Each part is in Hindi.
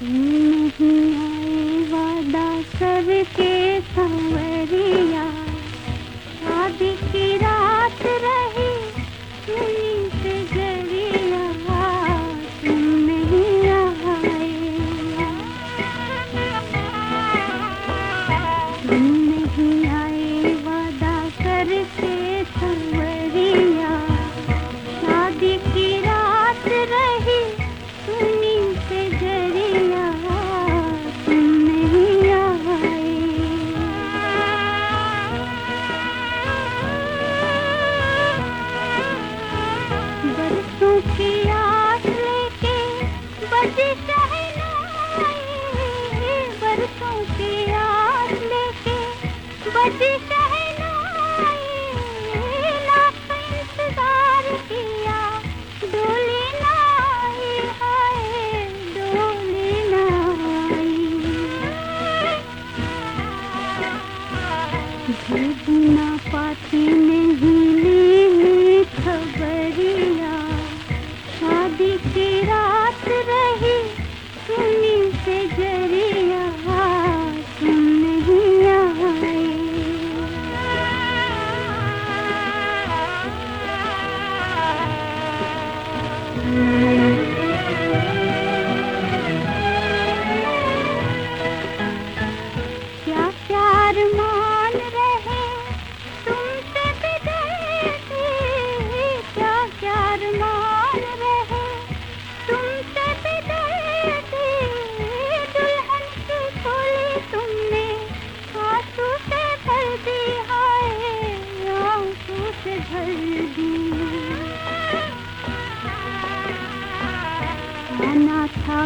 Mm. बिना पाती नहीं लेनी खबरिया शादी की रात रही सुनी से ज़रिया तुम नहीं आए Thank you.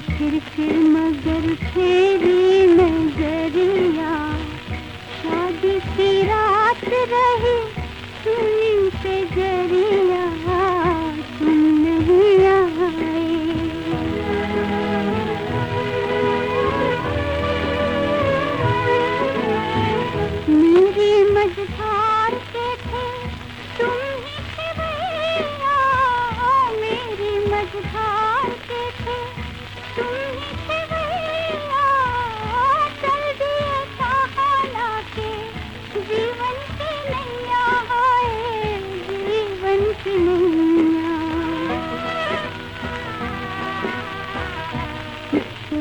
फिर फिर मगर फेरी नज़रिया शादी की रात रही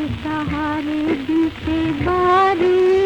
सहारे बीते बारी।